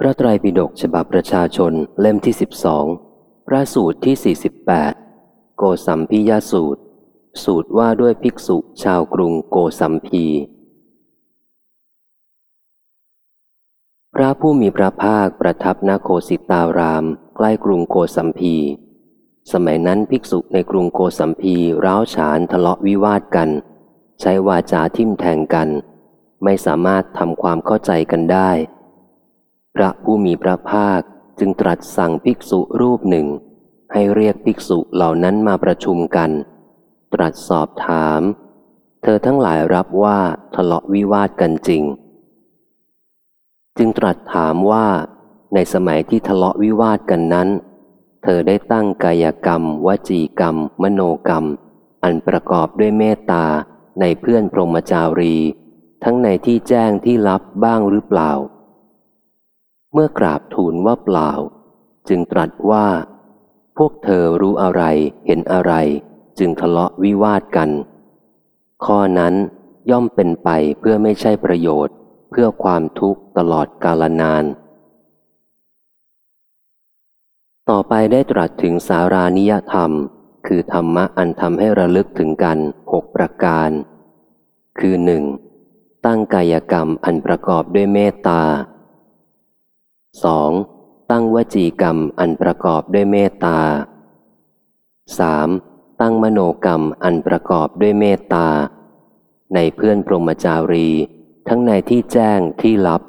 พระไตรปิฎกฉบับประชาชนเล่มที่สิบสองพระสูตรที่สี่สิบแปดโกสัมพิยสูตร สูตรว่าด้วยภิกษุชาวกรุงโกสัมพี พระผู้มีพระภาคประทับณโคสิตาราม ใกล้กรุงโกสัมพี สมัยนั้นภิกษุในกรุงโกสัมพีร้าวฉานทะเลาะวิวาทกัน ใช้วาจาทิ่มแทงกัน ไม่สามารถทำความเข้าใจกันได้ พระผู้มีพระภาคจึงตรัสสั่งภิกษุรูปหนึ่ง ให้เรียกภิกษุเหล่านั้นมาประชุมกัน ตรัสสอบถาม เธอทั้งหลายรับว่าทะเลาะวิวาทกันจริง จึงตรัสถามว่าในสมัยที่ทะเลาะวิวาทกันนั้น เธอได้ตั้งกายกรรม วจีกรรม มโนกรรม อันประกอบด้วยเมตตาในเพื่อนพรหมจารี ทั้งในที่แจ้งที่ลับบ้างหรือเปล่า เมื่อกราบทูลว่าเปล่า จึงตรัสว่า พวกเธอรู้อะไรเห็นอะไร จึงทะเลาะวิวาทกัน ข้อนั้นย่อมเป็นไปเพื่อไม่ใช่ประโยชน์ เพื่อความทุกข์ตลอดกาลนาน ต่อไปได้ตรัสถึงสารานิยธรรม คือธรรมะอันทำให้ระลึกถึงกันหกประการ คือหนึ่งตั้งกายกรรมอันประกอบด้วยเมตตา 2. ตั้งวจีกรรมอันประกอบด้วยเมตตา 3. ตั้งมโนกรรมอันประกอบด้วยเมตตา ในเพื่อนพรหมจารี ทั้งในที่แจ้งที่ลับ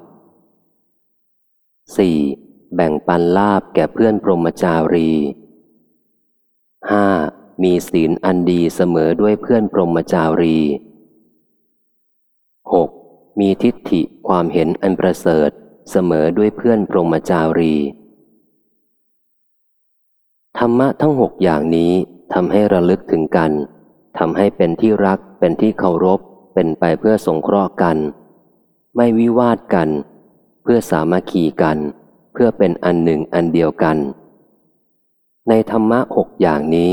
4. แบ่งปันลาบแก่เพื่อนพรหมจารี 5. มีศีลอันดีเสมอด้วยเพื่อนพรหมจารี 6. มีทิฏฐิความเห็นอันประเสริฐ เสมอด้วยเพื่อนพรหมจารี ธรรมะทั้งหกอย่างนี้ทำให้ระลึกถึงกันทำให้เป็นที่รักเป็นที่เคารพ เป็นไปเพื่อสงเคราะห์กัน ไม่วิวาทกัน เพื่อสามัคคีกัน เพื่อเป็นอันหนึ่งอันเดียวกัน ในธรรมะหกอย่างนี้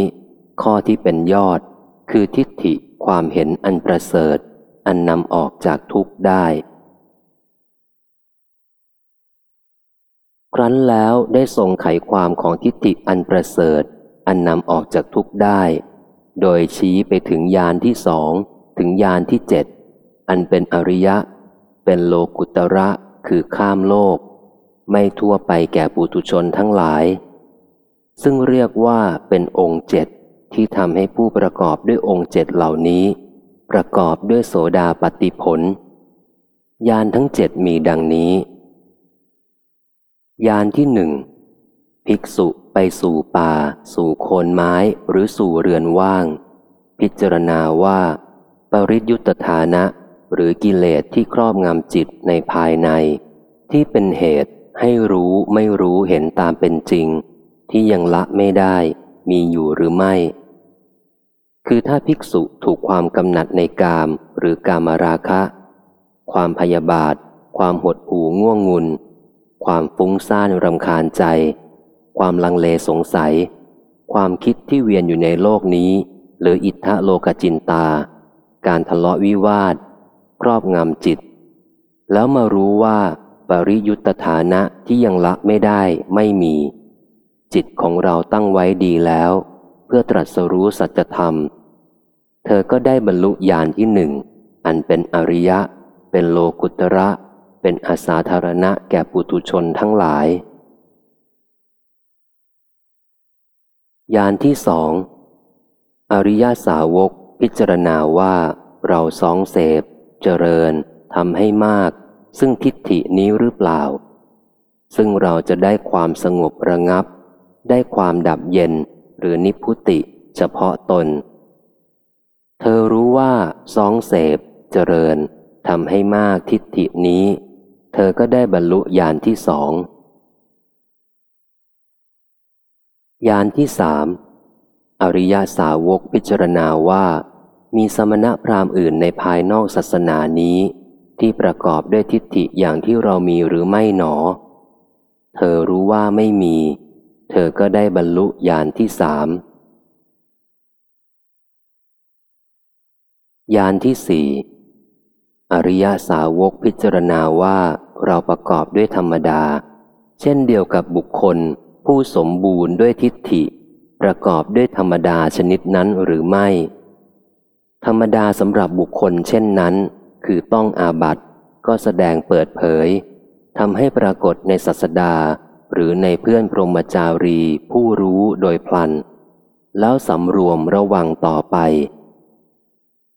ข้อที่เป็นยอด คือทิฏฐิความเห็นอันประเสริฐ อันนำออกจากทุกข์ได้ ครั้นแล้วได้ทรงไขความของทิฏฐิอันประเสริฐ อันนำออกจากทุกข์ได้ โดยชี้ไปถึงยานที่สองถึงยานที่เจ็ดอันเป็นอริยะ เป็นโลกุตระคือข้ามโลก ไม่ทั่วไปแก่ปุถุชนทั้งหลาย ซึ่งเรียกว่าเป็นองค์เจ็ดที่ทำให้ผู้ประกอบด้วยองค์เจ็ดเหล่านี้ ประกอบด้วยโสดาปฏิผลยานทั้งเจ็ดมีดังนี้ ยานที่หนึ่งภิกษุไปสู่ป่า สู่โคนไม้หรือสู่เรือนว่าง พิจารณาว่า ปริยุตฐานะ หรือกิเลสที่ครอบงำจิตในภายใน ที่เป็นเหตุให้รู้ไม่รู้เห็นตามเป็นจริง ที่ยังละไม่ได้มีอยู่หรือไม่ คือถ้าภิกษุถูกความกำหนัดในกามหรือกามราคะ ความพยาบาท ความหดหู่ง่วงงุน ความฟุ้งซ่านรำคาญใจ ความลังเลสงสัย ความคิดที่เวียนอยู่ในโลกนี้ หรืออิทธะโลกจินตา การทะเลาะวิวาท ครอบงำจิต แล้วมารู้ว่า ปริยุตฐานะที่ยังละไม่ได้ไม่มี จิตของเราตั้งไว้ดีแล้ว เพื่อตรัสรู้สัจธรรม เธอก็ได้บรรลุญาณที่หนึ่ง อันเป็นอริยะ เป็นโลกุตระ เป็นอาสาธารณะแก่ปุถุชนทั้งหลาย ยานที่สอง อริยาสาวกพิจารณาว่าเราสองเสพ เจริญทำให้มาก ซึ่งทิฏฐินี้หรือเปล่า ซึ่งเราจะได้ความสงบระงับ ได้ความดับเย็นหรือนิพุติเฉพาะตน เธอรู้ว่าสองเสพ เจริญทำให้มากทิฏฐินี้ เธอก็ได้บรรลุญาณที่สองญาณที่สามอริยาสาวกพิจารณาว่า มีสมณะพราหมณ์อื่นในภายนอกศาสนานี้ ที่ประกอบด้วยทิฏฐิอย่างที่เรามีหรือไม่หนอ เธอรู้ว่าไม่มี เธอก็ได้บรรลุญาณที่สามญาณที่สี่อริยาสาวกพิจารณาว่า เราประกอบด้วยธรรมดา เช่นเดียวกับบุคคล ผู้สมบูรณ์ด้วยทิฏฐิ ประกอบด้วยธรรมดาชนิดนั้นหรือไม่ ธรรมดาสำหรับบุคคลเช่นนั้น คือต้องอาบัตก็แสดงเปิดเผยทำให้ปรากฏในศัสดา หรือในเพื่อนพรหมจารีผู้รู้โดยพลัน แล้วสำรวมระวังต่อไป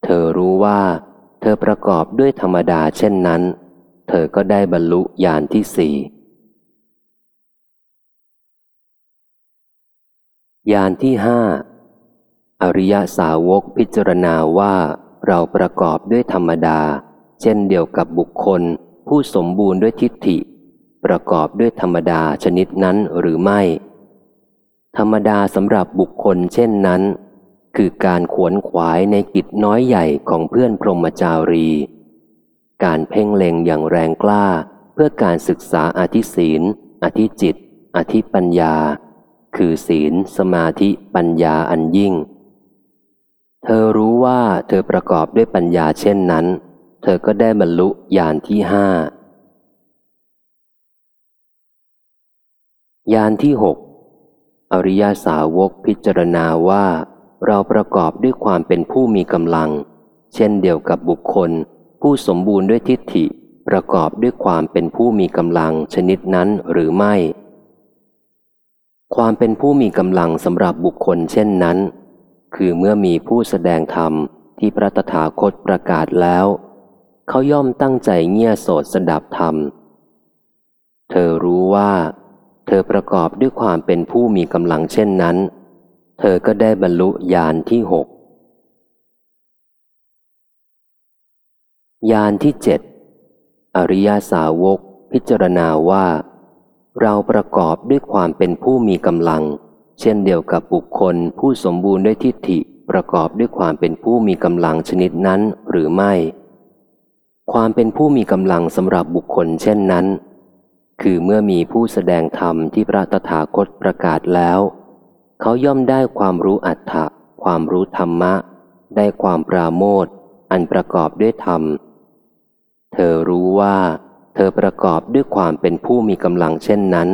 เธอรู้ว่า เธอประกอบด้วยธรรมดาเช่นนั้น เธอก็ได้บรรลุญาณที่สี่ญาณที่ห้าอริยสาวกพิจารณาว่าเราประกอบด้วยธรรมดา เช่นเดียวกับบุคคล ผู้สมบูรณ์ด้วยทิฏฐิ ประกอบด้วยธรรมดาชนิดนั้นหรือไม่ ธรรมดาสำหรับบุคคลเช่นนั้น คือการขวนขวายในกิจน้อยใหญ่ของเพื่อนพรหมจารี การเพ่งเล็งอย่างแรงกล้า เพื่อการศึกษาอธิศีล อธิจิต อธิปัญญา คือศีล สมาธิปัญญาอันยิ่ง เธอรู้ว่าเธอประกอบด้วยปัญญาเช่นนั้น เธอก็ได้บรรลุญาณที่ห้าญาณที่หกอริยาสาวกพิจารณาว่า เราประกอบด้วยความเป็นผู้มีกำลัง เช่นเดียวกับบุคคล ผู้สมบูรณ์ด้วยทิฏฐิประกอบด้วยความเป็นผู้มีกำลังชนิดนั้นหรือไม่ ความเป็นผู้มีกำลังสำหรับบุคคลเช่นนั้น คือเมื่อมีผู้แสดงธรรมที่พระตถาคตประกาศแล้ว เขาย่อมตั้งใจเงี่ยโสดสดับธรรม เธอรู้ว่า เธอประกอบด้วยความเป็นผู้มีกำลังเช่นนั้น เธอก็ได้บรรลุญาณที่หก ญาณที่เจ็ดอริยาสาวกพิจารณาว่า เราประกอบด้วยความเป็นผู้มีกำลัง เช่นเดียวกับบุคคลผู้สมบูรณ์ด้วยทิฏฐิประกอบด้วยความเป็นผู้มีกำลังชนิดนั้นหรือไม่ ความเป็นผู้มีกำลังสำหรับบุคคลเช่นนั้น คือเมื่อมีผู้แสดงธรรมที่พระตถาคตประกาศแล้ว เขาย่อมได้ความรู้อัตถะความรู้ธรรมะ ได้ความปราโมทอันประกอบด้วยธรรม เธอรู้ว่า เธอประกอบด้วยความเป็นผู้มีกำลังเช่นนั้น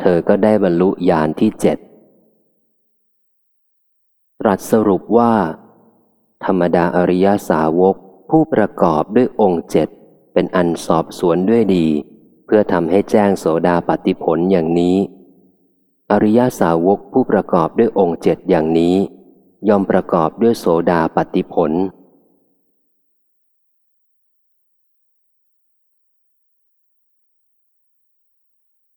เธอก็ได้บรรลุญาณที่เจ็ดตรัสสรุปว่า ธรรมดาอริยสาวกผู้ประกอบด้วยองค์เจ็ดเป็นอันสอบสวนด้วยดี เพื่อทำให้แจ้งโสดาปฏิผลอย่างนี้ อริยสาวกผู้ประกอบด้วยองค์เจ็ดอย่างนี้ ย่อมประกอบด้วยโสดาปฏิผล